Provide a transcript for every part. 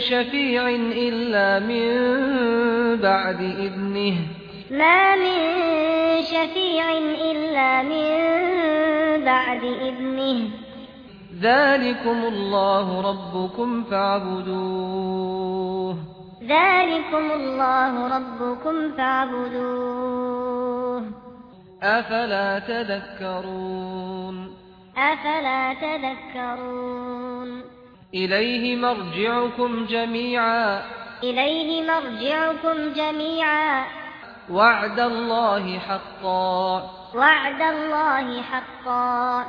شفيع إلا من بعد إذنه. ما من شفيع إلا من بعد إذنه. ذلكم الله ربكم فاعبدوه. ذلكم الله ربكم فاعبدوه. أفلا تذكرون؟ أفلا تذكرون؟ إليه مرجعكم جميعا. إليه مرجعكم جميعا. وعد الله حقا. وعد الله حقا.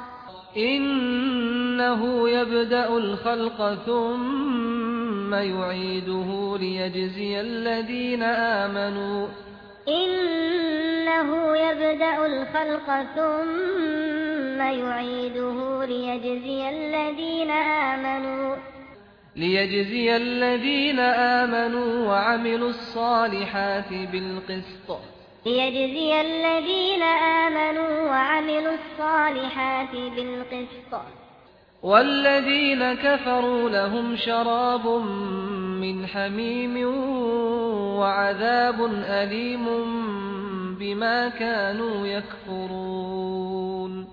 إنه يبدأ الخلق ثم يعيده ليجزي الذين آمنوا. إنه يبدأ الخلق ثم ثم يعيده ليجزي الذين آمنوا. ليجزي الذين آمنوا وعملوا الصالحات بالقسط. ليجزي الذين آمنوا وعملوا الصالحات بالقسط. والذين كفروا لهم شراب من حميم وعذاب أليم بما كانوا يكفرون.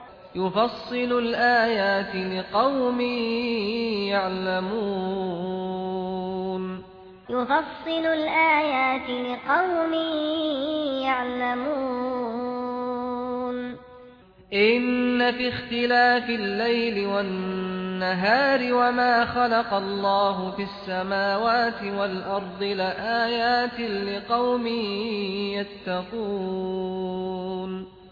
يفصل الآيات لقوم يعلمون. يفصل الآيات لقوم يعلمون. إن في اختلاف الليل والنهار وما خلق الله في السماوات والأرض لآيات لقوم يتقون. إن في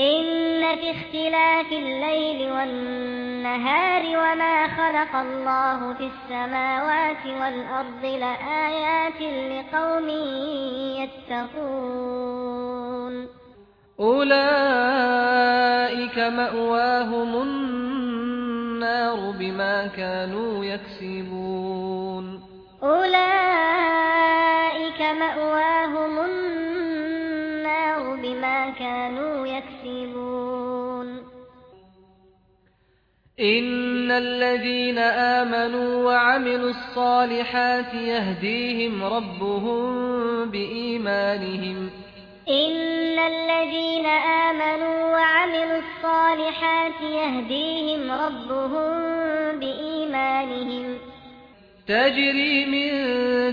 إن في اختلاف الليل والنهار وما خلق الله في السماوات والأرض لآيات لقوم يتقون. أولئك مأواهم النار بما كانوا يكسبون. أولئك مأواهم النار بما كانوا يكسبون. إن الذين آمنوا وعملوا الصالحات يهديهم ربهم بإيمانهم إن الذين آمنوا وعملوا الصالحات يهديهم ربهم بإيمانهم تجري من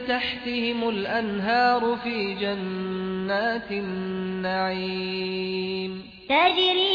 تحتهم الأنهار في جنات النعيم تجري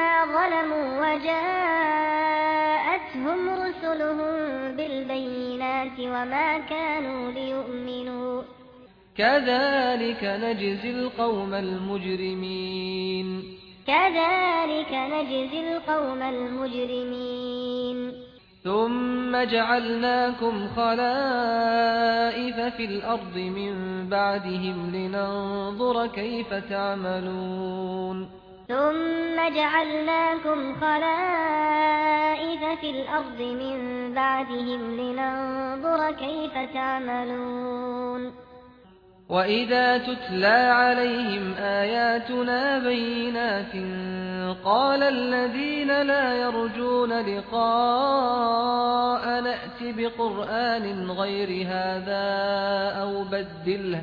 مَا ظلموا وجاءتهم رسلهم بالبينات وما كانوا ليؤمنوا. كذلك نجزي القوم المجرمين. كذلك نجزي القوم المجرمين. ثم جعلناكم خلائف في الأرض من بعدهم لننظر كيف تعملون. ثم جعلناكم خلائف في الأرض من بعدهم لننظر كيف تعملون. وإذا تتلى عليهم آياتنا بينات قال الذين لا يرجون لقاء أَتَأْتِي بقرآن غير هذا أو بدله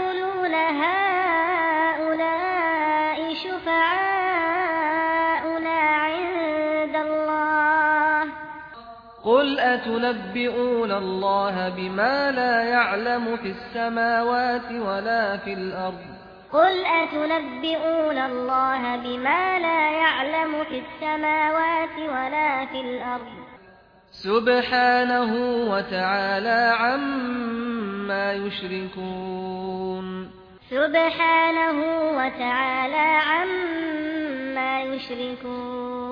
تنبئون الله بما لا يعلم في السماوات ولا في الأرض قل أتنبئون الله بما لا يعلم في السماوات ولا في الأرض سبحانه وتعالى عما يشركون سبحانه وتعالى عما يشركون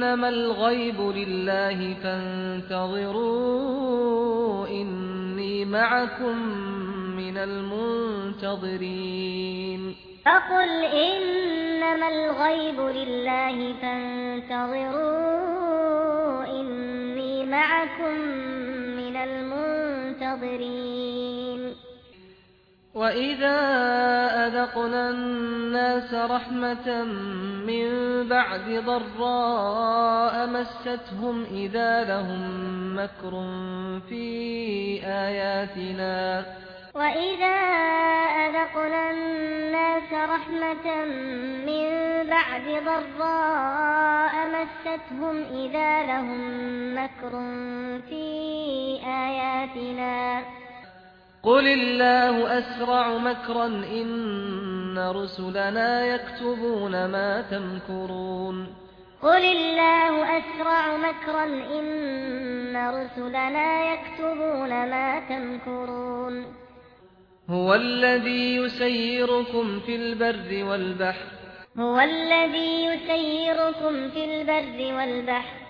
إنما الغيب لله فانتظروا إني معكم من المنتظرين فقل إنما الغيب لله فانتظروا إني معكم من المنتظرين وَإِذَا أَذَقْنَا النَّاسَ رَحْمَةً مِّن بَعْدِ ضَرَّاءٍ مَّسَّتْهُمْ إِذَا لَهُم مَّكْرٌ فِي آيَاتِنَا وَإِذَا أَذَقْنَا النَّاسَ رَحْمَةً مِّن بَعْدِ ضَرَّاءٍ مَّسَّتْهُمْ إِذَا لَهُم مَّكْرٌ فِي آيَاتِنَا قل الله أسرع مكرا إن رسلنا يكتبون ما تمكرون قل الله أسرع مكرا إن رسلنا يكتبون ما تمكرون هو الذي يسيركم في البر والبحر هو الذي يسيركم في البر والبحر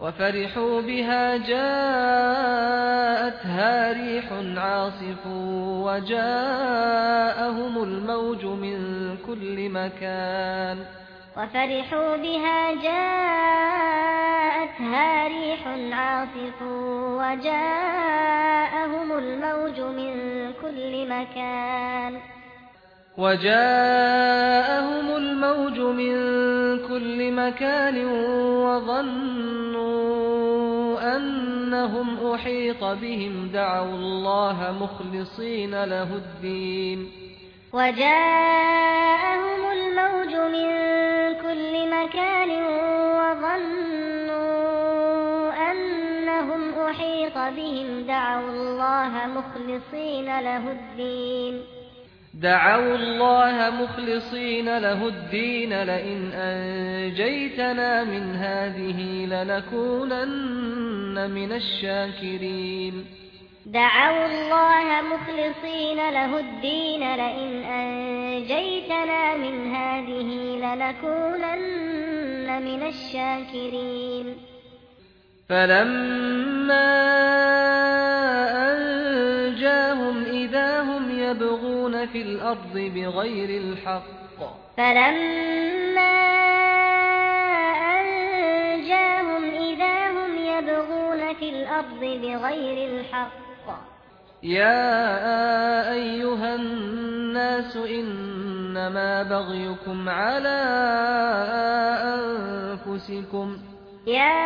وفرحوا بها جاءتها ريح عاصف وجاءهم الموج من كل مكان وفرحوا بها جاءتها ريح عاصف وجاءهم الموج من كل مكان وجاءهم الموج من كل مكان وظنوا أنهم أحيط بهم دعوا الله مخلصين له الدين. وجاءهم الموج من كل مكان وظنوا أنهم أحيط بهم دعوا الله مخلصين له الدين. دعوا الله مخلصين له الدين لئن أنجيتنا من هذه لنكونن من الشاكرين. دعوا الله مخلصين له الدين لئن أنجيتنا من هذه لنكونن من الشاكرين. فلما أنجيتنا يبغون في الأرض بغير الحق. فلما أنجاهم إذا هم يبغون في الأرض بغير الحق. يا أيها الناس إنما بغيكم على أنفسكم. يا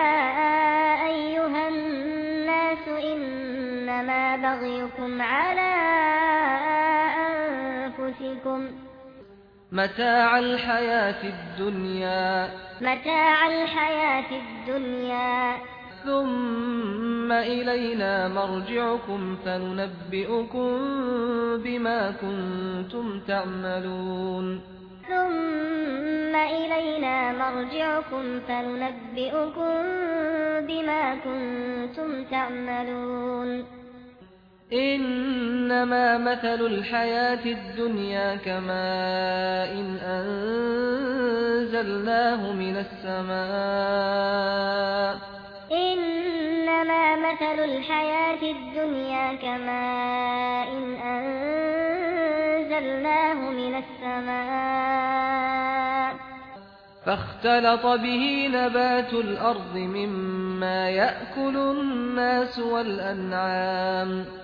أيها الناس إنما بغيكم على أنفسكم لكم. متاع الحياة الدنيا. متاع الحياة الدنيا. ثم إلينا مرجعكم فننبئكم بما كنتم تعملون. ثم إلينا مرجعكم فننبئكم بما كنتم تعملون. إنما مثل الحياة الدنيا كما إن أنزلناه من السماء. إنما مثل الحياة الدنيا كما إن أنزلناه من السماء. فاختلط به نبات الأرض مما يأكل الناس والأنعام.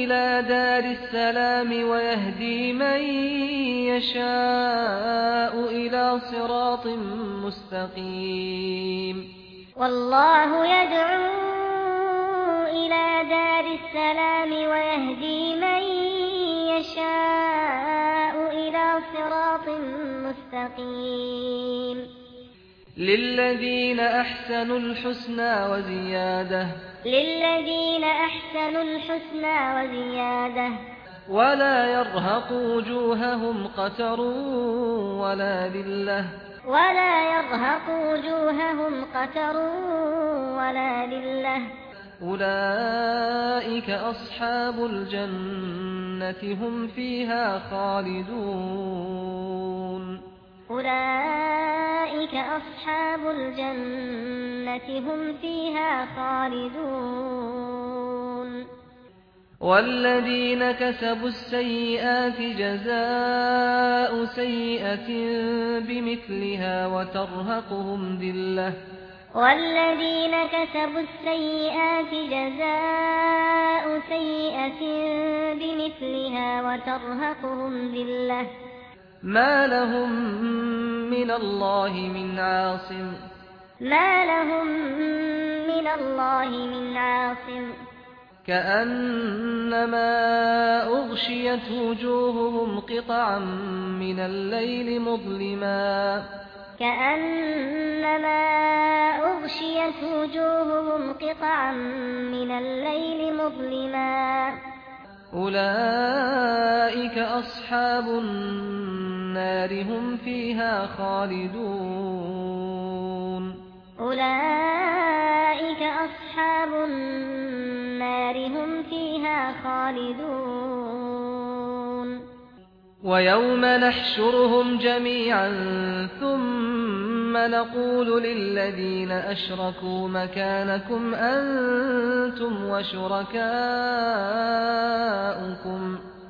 إلى دار السلام ويهدي من يشاء إلى صراط مستقيم. والله يدعو إلى دار السلام ويهدي من يشاء إلى صراط مستقيم. للذين احسنوا الحسنى وزياده للذين احسنوا الحسنى وزياده ولا يرهق وجوههم قتر ولا ذله ولا يرهق وجوههم قتر ولا ذله اولئك اصحاب الجنه هم فيها خالدون أولئك أصحاب الجنة هم فيها خالدون. والذين كسبوا السيئات جزاء سيئة بمثلها وترهقهم ذلة. والذين كسبوا السيئات جزاء سيئة بمثلها وترهقهم ذلة. ما لهم من الله من عاصم ما لهم من الله من عاصم كأنما أغشيت وجوههم قطعا من الليل مظلما كأنما أغشيت وجوههم قطعا من الليل مظلما أولئك أصحاب النار النار هم فيها خالدون. أولئك أصحاب النار هم فيها خالدون. ويوم نحشرهم جميعا ثم نقول للذين أشركوا مكانكم أنتم وشركاؤكم.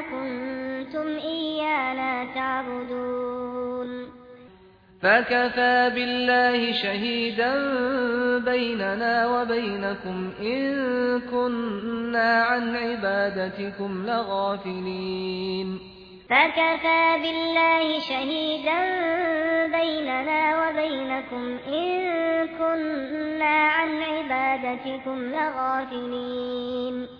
كنتم إيانا تعبدون. فكفى بالله شهيدا بيننا وبينكم إن كنا عن عبادتكم لغافلين. فكفى بالله شهيدا بيننا وبينكم إن كنا عن عبادتكم لغافلين.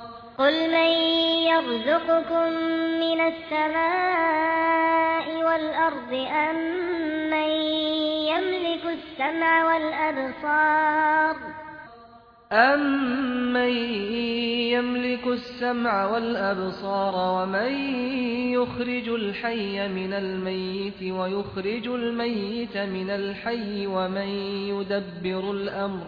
قل من يرزقكم من السماء والأرض أم من يملك السمع والأبصار أَمَّن يَمْلِكُ السَّمْعَ وَالْأَبْصَارَ وَمَن يُخْرِجُ الْحَيَّ مِنَ الْمَيِّتِ وَيُخْرِجُ الْمَيِّتَ مِنَ الْحَيِّ وَمَن يُدَبِّرُ الْأَمْرَ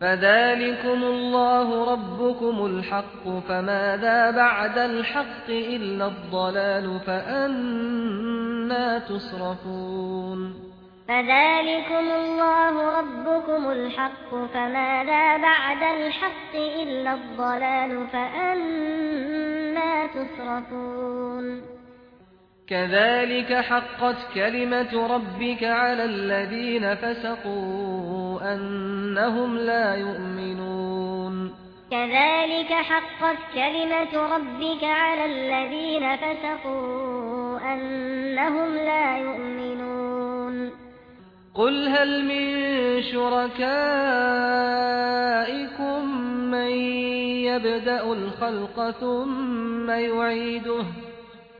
فذلكم الله ربكم الحق فماذا بعد الحق إلا الضلال فأنا تصرفون فذلكم الله ربكم الحق فماذا بعد الحق إلا الضلال فأنا تصرفون كذلك حقت كلمة ربك على الذين فسقوا أنهم لا يؤمنون. كذلك حقت كلمة ربك على الذين فسقوا أنهم لا يؤمنون. قل هل من شركائكم من يبدأ الخلق ثم يعيده؟ قل هل من شركائكم من يبدأ الخلق ثم يعيده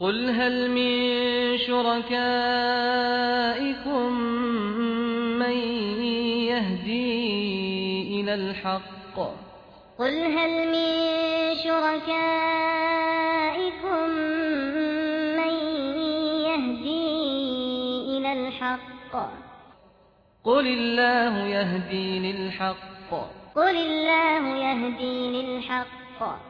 قل هل من شركائكم من يهدي إلى الحق؟ قل هل من شركائكم من يهدي إلى الحق؟ قل الله يهدي للحق. قل الله يهدي للحق.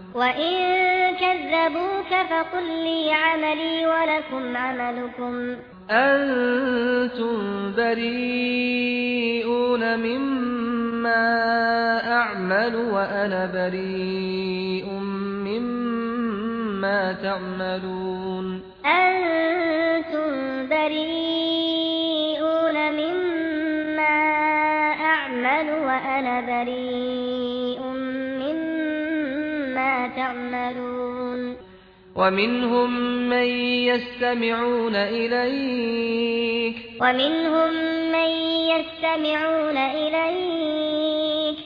وَإِن كَذَّبُوكَ فَقُل لِّي عَمَلِي وَلَكُمْ عَمَلُكُمْ أَنتُمْ بَرِيئُونَ مِمَّا أَعْمَلُ وَأَنَا بَرِيءٌ مِّمَّا تَعْمَلُونَ أَنتُمْ بَرِيئُونَ مِمَّا أَعْمَلُ وَأَنَا بَرِيءٌ تعملون ومنهم من يستمعون إليك ومنهم من يستمعون إليك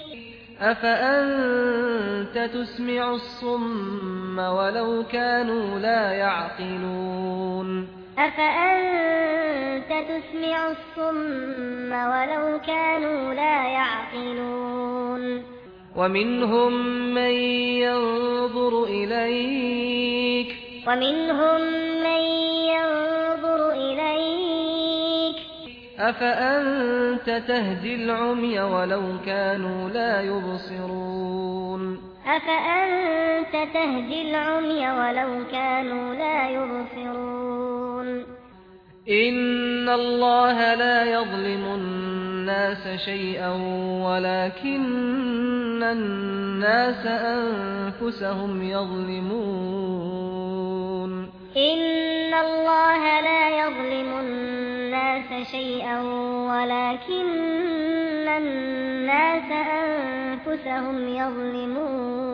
أفأنت تسمع الصم ولو كانوا لا يعقلون أفأنت تسمع الصم ولو كانوا لا يعقلون ومنهم من ينظر إليك. ومنهم من ينظر إليك. أفأنت تهدي العمي ولو كانوا لا يبصرون. أفأنت تهدي العمي ولو كانوا لا يبصرون. إن الله لا يظلم الناس الناس شيئا ولكن الناس أنفسهم يظلمون. إن الله لا يظلم الناس شيئا ولكن الناس أنفسهم يظلمون.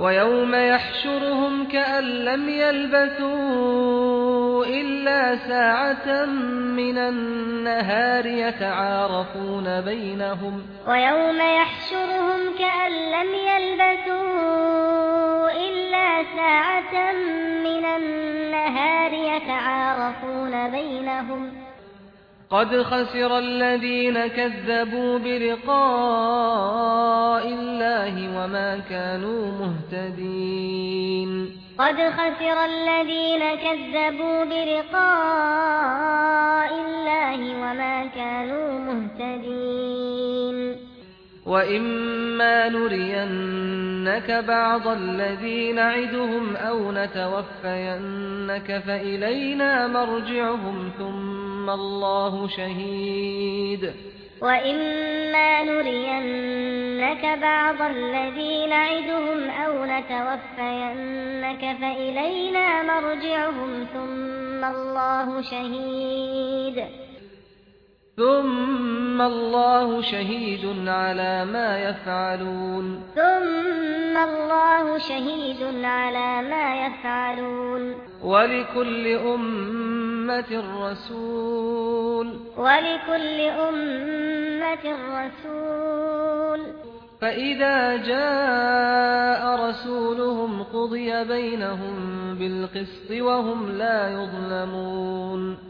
ويوم يحشرهم كأن لم يلبثوا إلا ساعة من النهار يتعارفون بينهم ويوم يحشرهم كأن لم يلبثوا إلا ساعة من النهار يتعارفون بينهم قد خسر الذين كذبوا بلقاء الله وما كانوا مهتدين. قد خسر الذين كذبوا بلقاء الله وما كانوا مهتدين. وإما نرينك بعض الذين نعدهم أو نتوفينك فإلينا مرجعهم ثم ثم الله شهيد وإما نرينك بعض الذي نعدهم أو نتوفينك فإلينا مرجعهم ثم الله شهيد ثم الله شهيد على ما يفعلون. ثم الله شهيد على ما يفعلون. ولكل أمة الرسول. ولكل أمة الرسول. فإذا جاء رسولهم قضي بينهم بالقسط وهم لا يظلمون.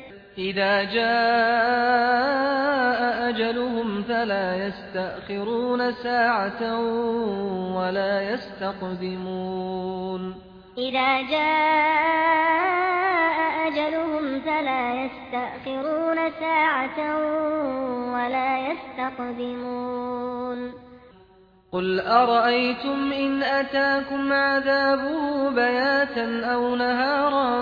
إذا جاء أجلهم فلا يستأخرون ساعة ولا يستقدمون. إذا جاء أجلهم فلا يستأخرون ساعة ولا يستقدمون. قل أرأيتم إن أتاكم عذابه بياتا أو نهارا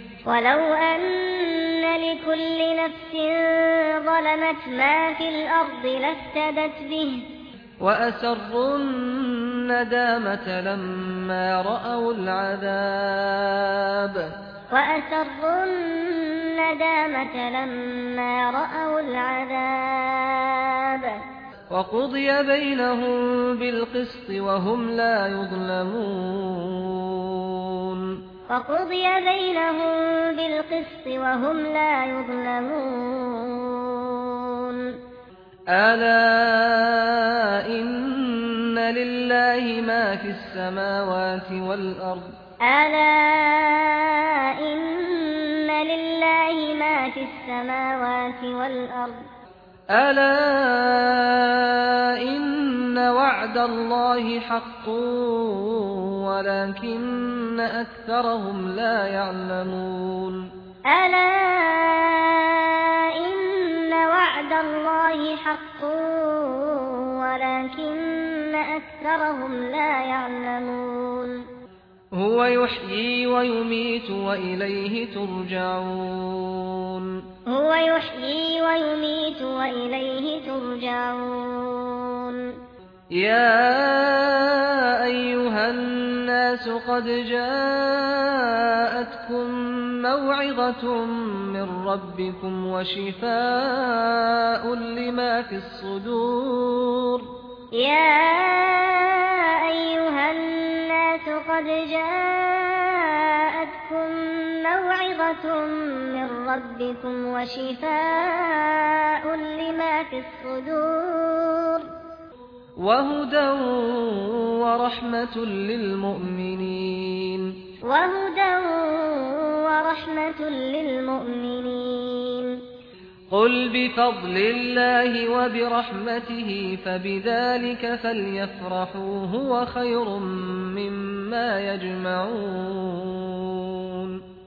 ولو أن لكل نفس ظلمت ما في الأرض لفتدت به. وأسروا الندامة لما رأوا العذاب. وأسروا الندامة لما رأوا العذاب. وقضي بينهم بالقسط وهم لا يظلمون. فقضي بينهم بالقسط وهم لا يظلمون. ألا إن لله ما في السماوات والأرض. ألا إن لله ما في السماوات والأرض. ألا إن أن وعد الله حق ولكن أكثرهم لا يعلمون. ألا إن وعد الله حق ولكن أكثرهم لا يعلمون. هو يحيي ويميت وإليه ترجعون. هو يحيي ويميت وإليه ترجعون. يا ايها الناس قد جاءتكم موعظه من ربكم وشفاء لما في الصدور يا ايها الناس قد جاءتكم موعظه من ربكم وشفاء لما في الصدور وهدى ورحمة للمؤمنين. وهدى ورحمة للمؤمنين. قل بفضل الله وبرحمته فبذلك فليفرحوا هو خير مما يجمعون.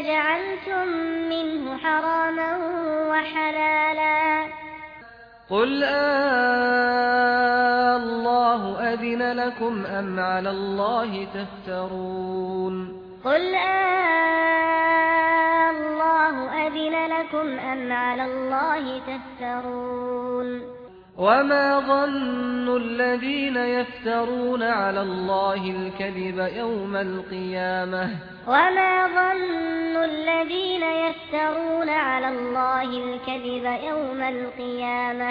فجعلتم منه حراما وحلالا. قل آه، الله أذن لكم أم على الله تفترون. قل آه، الله أذن لكم أم على الله تفترون. وما ظن الذين يفترون على الله الكذب يوم القيامة وما ظن الذين يفترون على الله الكذب يوم القيامة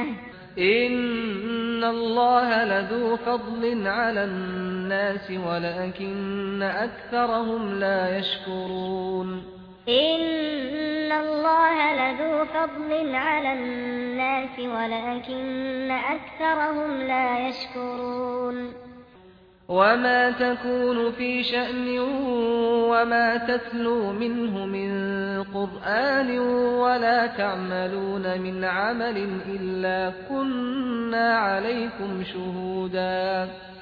ان الله لذو فضل على الناس ولكن اكثرهم لا يشكرون ان الله لذو فضل على الناس ولكن اكثرهم لا يشكرون وما تكون في شأن وما تتلو منه من قرآن ولا تعملون من عمل إلا كنا عليكم شهوداً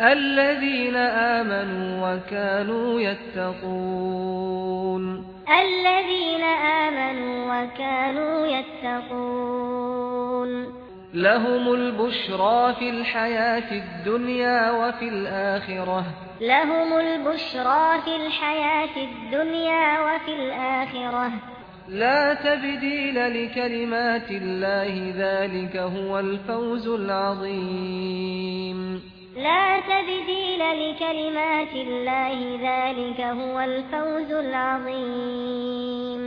الذين آمنوا وكانوا يتقون. الذين آمنوا وكانوا يتقون. لهم البشرى في الحياة الدنيا وفي الآخرة. لهم البشرى في الحياة الدنيا وفي الآخرة. لا تبديل لكلمات الله ذلك هو الفوز العظيم. لا تبديل لكلمات الله ذلك هو الفوز العظيم.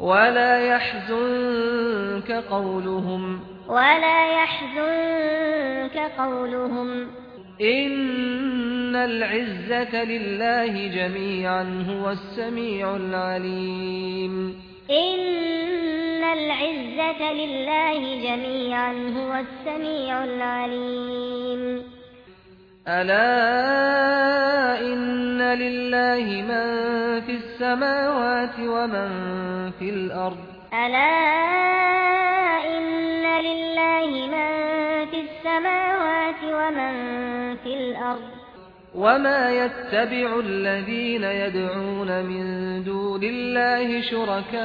ولا يحزنك قولهم. ولا يحزنك قولهم. ان العزه لله جميعا هو السميع العليم. ان العزه لله جميعا هو السميع العليم. الا ان لله من في السماوات ومن في الأرض الا ان لله من في السماوات ومن في الأرض وما يتبع الذين يدعون من دون الله شركاء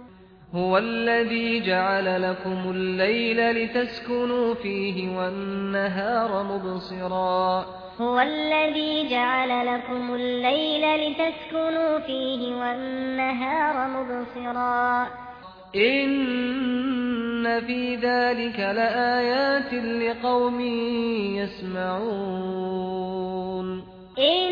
هو الذي جعل لكم الليل لتسكنوا فيه والنهار مبصرا. هو الذي جعل لكم الليل لتسكنوا فيه والنهار مبصرا. إن في ذلك لآيات لقوم يسمعون. إن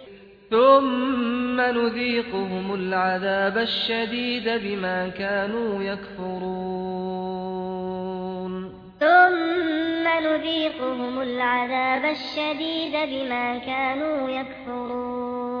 ثم نذيقهم العذاب الشديد بما كانوا يكفرون ثم نذيقهم العذاب الشديد بما كانوا يكفرون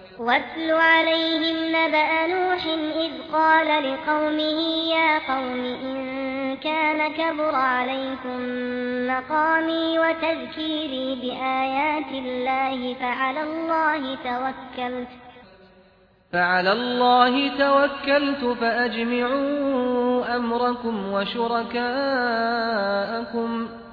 وَاتْلُ عَلَيْهِمْ نَبَأَ نُوحٍ إِذْ قَالَ لِقَوْمِهِ يَا قَوْمِ إِن كَانَ كَبُرَ عَلَيْكُم مَّقَامِي وَتَذْكِيرِي بِآيَاتِ اللَّهِ فَعَلَى اللَّهِ تَوَكَّلْتُ. فَعَلَى اللَّهِ تَوَكَّلْتُ فَأَجْمِعُوا أَمْرَكُمْ وَشُرَكَاءَكُمْ.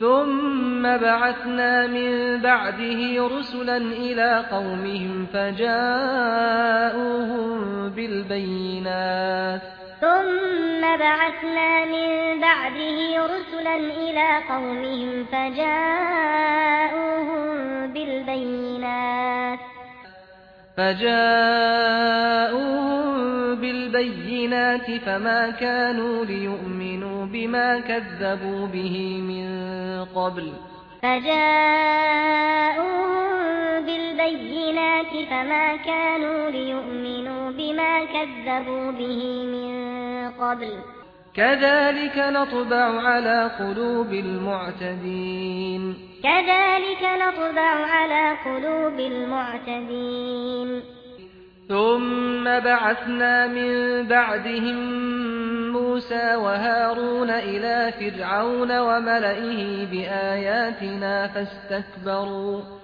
ثم بعثنا من بعده رسلا إلى قومهم فجاءوهم بالبينات. ثم بعثنا من بعده رسلا إلى قومهم فجاءوهم بالبينات. فجاءوا بالبينات فما كانوا ليؤمنوا بما كذبوا به من قبل. فجاءوا بالبينات فما كانوا ليؤمنوا بما كذبوا به من قبل. كذلك نطبع على قلوب المعتدين. كذلك نطبع على قلوب المعتدين. ثم بعثنا من بعدهم موسى وهارون إلى فرعون وملئه بآياتنا فاستكبروا.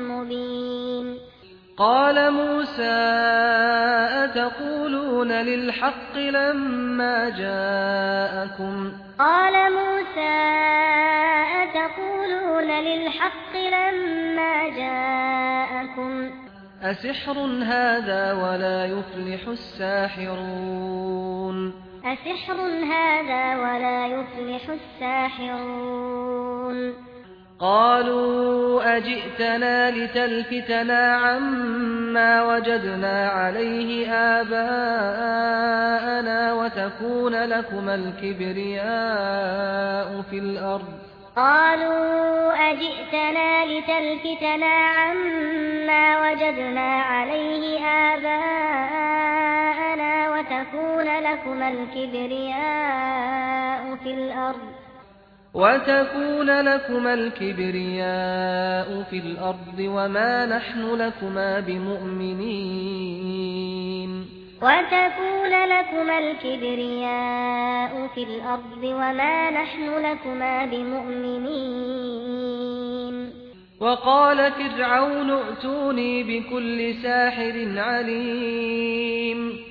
قال موسى أتقولون للحق لما جاءكم؟ قال موسى أتقولون للحق لما جاءكم؟ أسحر هذا ولا يفلح الساحرون. أسحر هذا ولا يفلح الساحرون. قالوا أجئتنا لتلفتنا عما وجدنا عليه آباءنا وتكون لكم الكبرياء في الأرض. قالوا أجئتنا لتلفتنا عما وجدنا عليه آباءنا وتكون لكم الكبرياء في الأرض. وتكون لكما الكبرياء في الأرض وما نحن لكما بمؤمنين وتكون لَكُمَ الكبرياء في الأرض وما نحن لكما بمؤمنين وقال فرعون ائتوني بكل ساحر عليم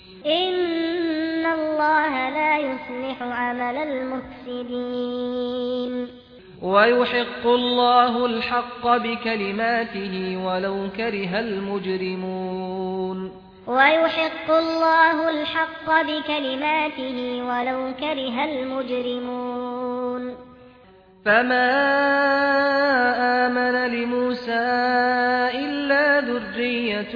ان الله لا يصلح عمل المفسدين ويحق الله الحق بكلماته ولو كره المجرمون ويحق الله الحق بكلماته ولو كره المجرمون فما آمن لموسى إلا ذرية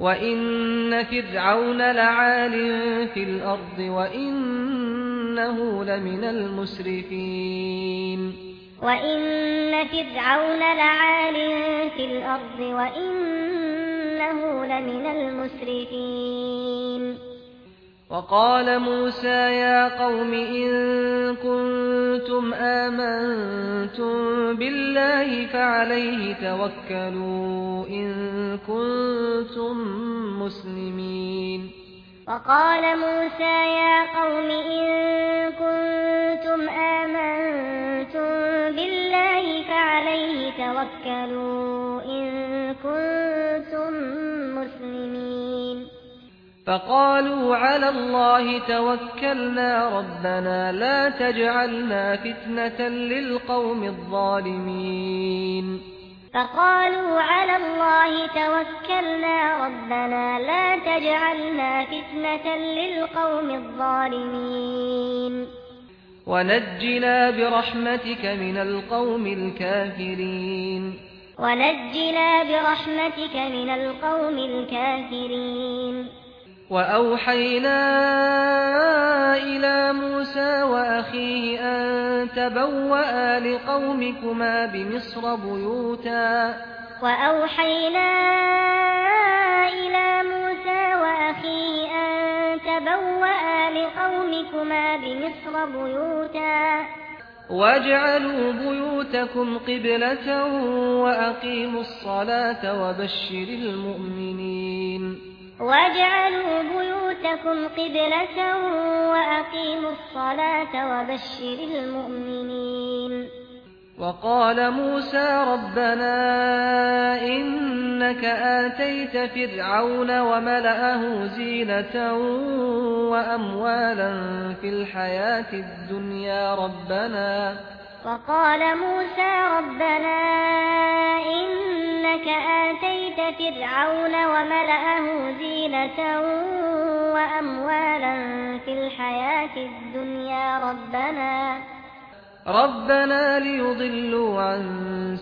وَإِنَّ فِرْعَوْنَ لَعَالٍ فِي الْأَرْضِ وَإِنَّهُ لَمِنَ الْمُسْرِفِينَ وَإِنَّ فِرْعَوْنَ لَعَالٍ فِي الْأَرْضِ وَإِنَّهُ لَمِنَ الْمُسْرِفِينَ وقال موسى يا قوم إن كنتم آمنتم بالله فعليه توكلوا إن كنتم مسلمين. وقال موسى يا قوم إن كنتم آمنتم بالله فعليه توكلوا فقالوا على الله توكلنا ربنا لا تجعلنا فتنة للقوم الظالمين. فقالوا على الله توكلنا ربنا لا تجعلنا فتنة للقوم الظالمين. ونجنا برحمتك من القوم الكافرين. ونجنا برحمتك من القوم الكافرين. وأوحينا إلى موسى وأخيه أن تبوأ لقومكما بمصر بيوتا وأوحينا إلى موسى وأخيه أن تبوأ لقومكما بمصر بيوتا واجعلوا بيوتكم قبلة وأقيموا الصلاة وبشر المؤمنين واجعلوا بيوتكم قبلة وأقيموا الصلاة وبشر المؤمنين وقال موسى ربنا إنك آتيت فرعون وملأه زينة وأموالا في الحياة الدنيا ربنا وقال موسى ربنا إنك آتيت فرعون وملأه زينة وأموالا في الحياة الدنيا ربنا ربنا ليضلوا عن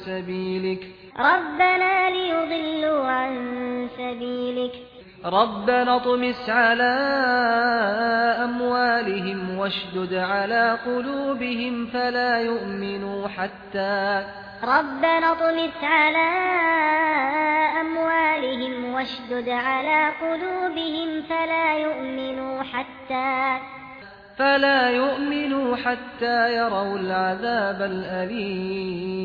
سبيلك. ربنا ليضلوا عن سبيلك. ربنا طمس على أموالهم واشدد على قلوبهم فلا يؤمنوا حتى ربنا طمس على أموالهم واشدد على قلوبهم فلا يؤمنوا حتى فلا يؤمنوا حتى يروا العذاب الأليم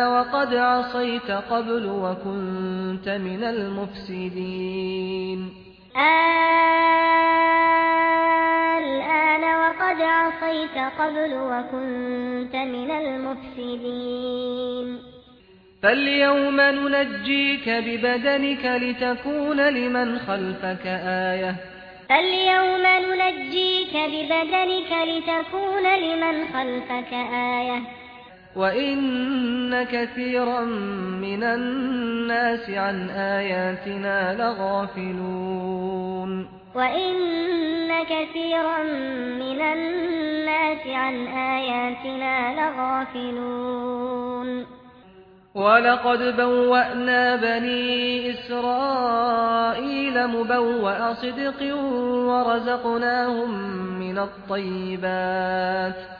وقد عصيت قبل وكنت من المفسدين. الآن وقد عصيت قبل وكنت من المفسدين. فاليوم ننجيك ببدنك لتكون لمن خلفك آية. فاليوم ننجيك ببدنك لتكون لمن خلفك آية. وَإِنَّ كَثِيرًا مِنَ النَّاسِ عَن آيَاتِنَا لَغَافِلُونَ وَإِنَّ كَثِيرًا مِنَ النَّاسِ عَن آيَاتِنَا لَغَافِلُونَ وَلَقَدْ بَوَّأْنَا بَنِي إِسْرَائِيلَ مُبَوَّأَ صِدْقٍ وَرَزَقْنَاهُمْ مِنَ الطَّيِّبَاتِ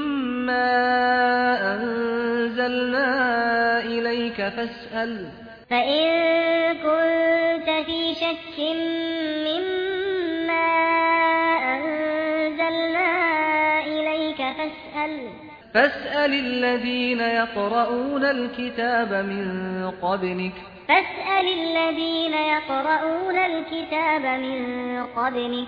مما أنزلنا إليك فاسأل فإن كنت في شك مما أنزلنا إليك فاسأل فاسأل الذين يقرؤون الكتاب من قبلك فاسأل الذين يقرؤون الكتاب من قبلك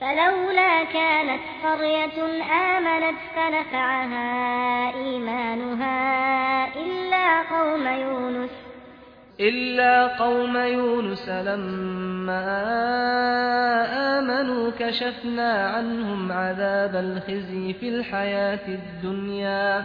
فلولا كانت قرية آمنت فنفعها إيمانها إلا قوم يونس. إلا قوم يونس لما آمنوا كشفنا عنهم عذاب الخزي في الحياة الدنيا.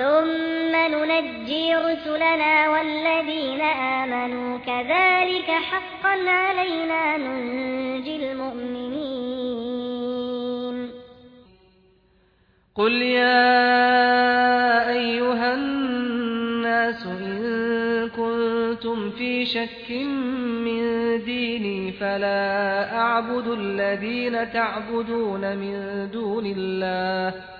ثُمَّ نُنَجِّي رُسُلَنَا وَالَّذِينَ آمَنُوا كَذَلِكَ حَقًّا عَلَيْنَا نُنْجِي الْمُؤْمِنِينَ. قُلْ يَا أَيُّهَا النَّاسُ إِن كُنتُمْ فِي شَكٍّ مِّن دِينِي فَلَا أَعْبُدُ الَّذِينَ تَعْبُدُونَ مِن دُونِ اللَّهِ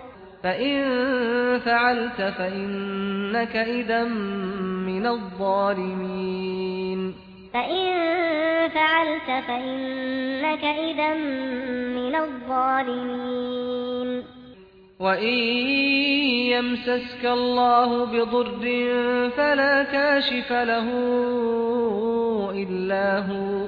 فإن فعلت فإنك إذا من الظالمين فإن فعلت فإنك إذا من الظالمين وإن يمسسك الله بضر فلا كاشف له إلا هو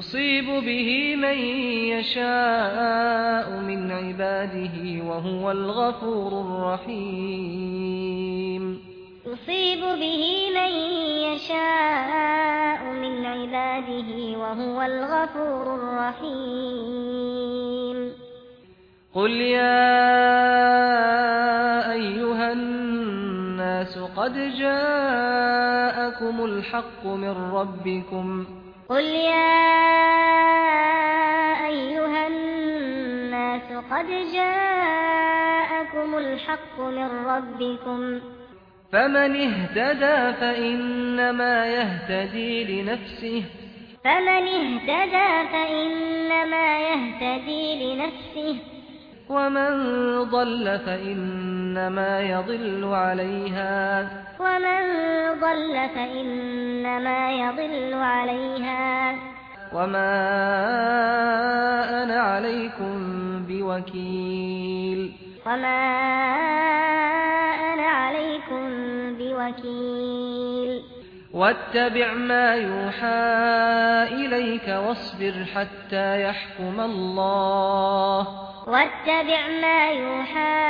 يصيب به من يشاء من عباده وهو الغفور الرحيم يصيب به من يشاء من عباده وهو الغفور الرحيم قل يا ايها الناس قد جاءكم الحق من ربكم قل يا ايها الناس قد جاءكم الحق من ربكم فمن اهتدى فانما يهتدي لنفسه فمن اهتدى فانما يهتدي لنفسه ومن ضل فإنما يضل عليها ومن ضل فإنما يضل عليها وما أنا عليكم بوكيل وما أنا عليكم بوكيل واتبع ما يوحى إليك واصبر حتى يحكم الله. واتبع ما يوحى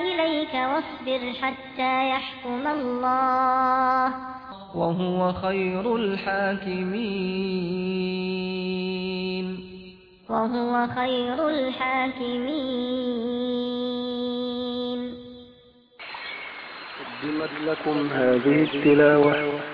إليك واصبر حتى يحكم الله. وهو خير الحاكمين. وهو خير الحاكمين. قدمت لكم هذه التلاوة.